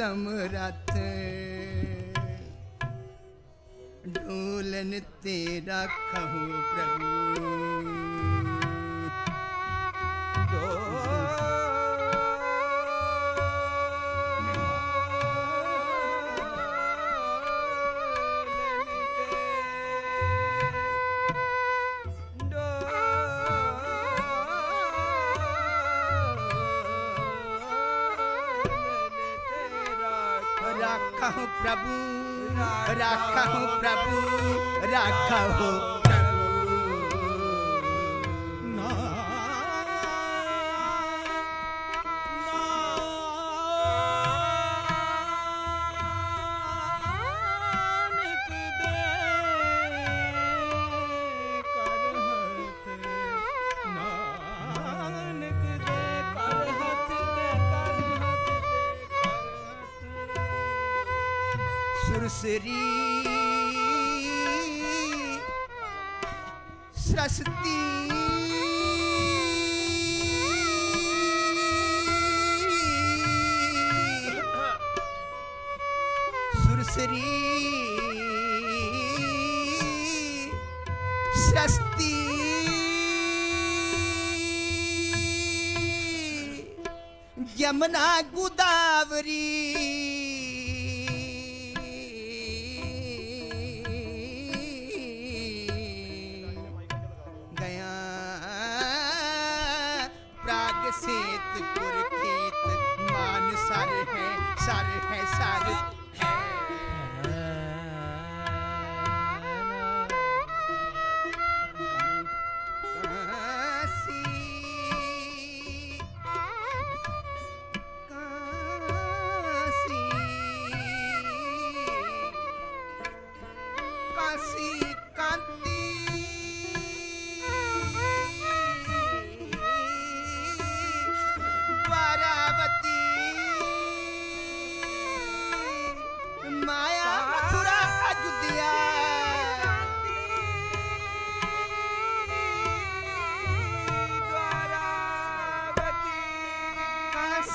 ਸਮਰੱਥ ਢੋਲਨ ਤੇ ਰੱਖੋ ਪ੍ਰਭੂ ਰਾਖਹੁ ਪ੍ਰਭੂ ਰਾਖਹੁ ਪ੍ਰਭੂ ਰਾਖਹੁ ਹੱਥ ਸੁਰਸਰੀ ਸਰਸਤੀ ਸੁਰਸਰੀ ਸਰਸਤੀ यमुना गोदावरी प्राग सेतपुर खेत मान सर है सर है सर काशी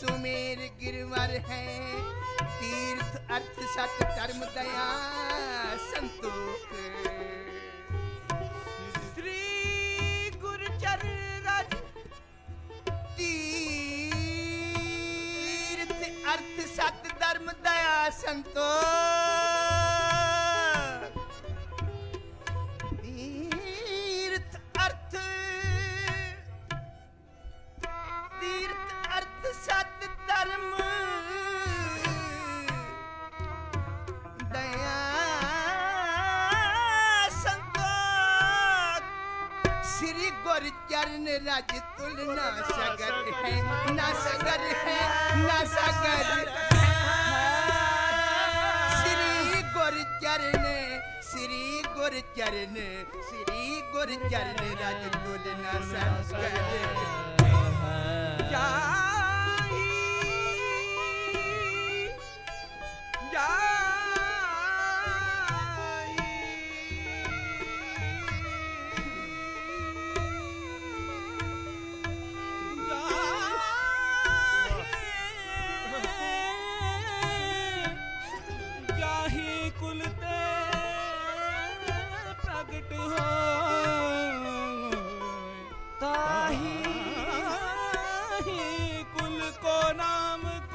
ਸੁਮੇਰ ਗਿਰਵਰ ਹੈ। ਤੀਰਥ ਅਰਥ ਸਤ ਧਰਮ ਦਇਆ ਸੰਤੋਖ। ਸ੍ਰੀ ਗੁਰ ਤੀਰਥ ਅਰਥ ਸਤ ਧਰਮ ਦਇਆ ਸੰਤੋਖ। गुरु चरण राज तुलना सगर है ना सगर है ना सगर है श्री गुरु चरण श्री गुरु चरण श्री गुरु चरण राज तुलना सगर ਜਾਈ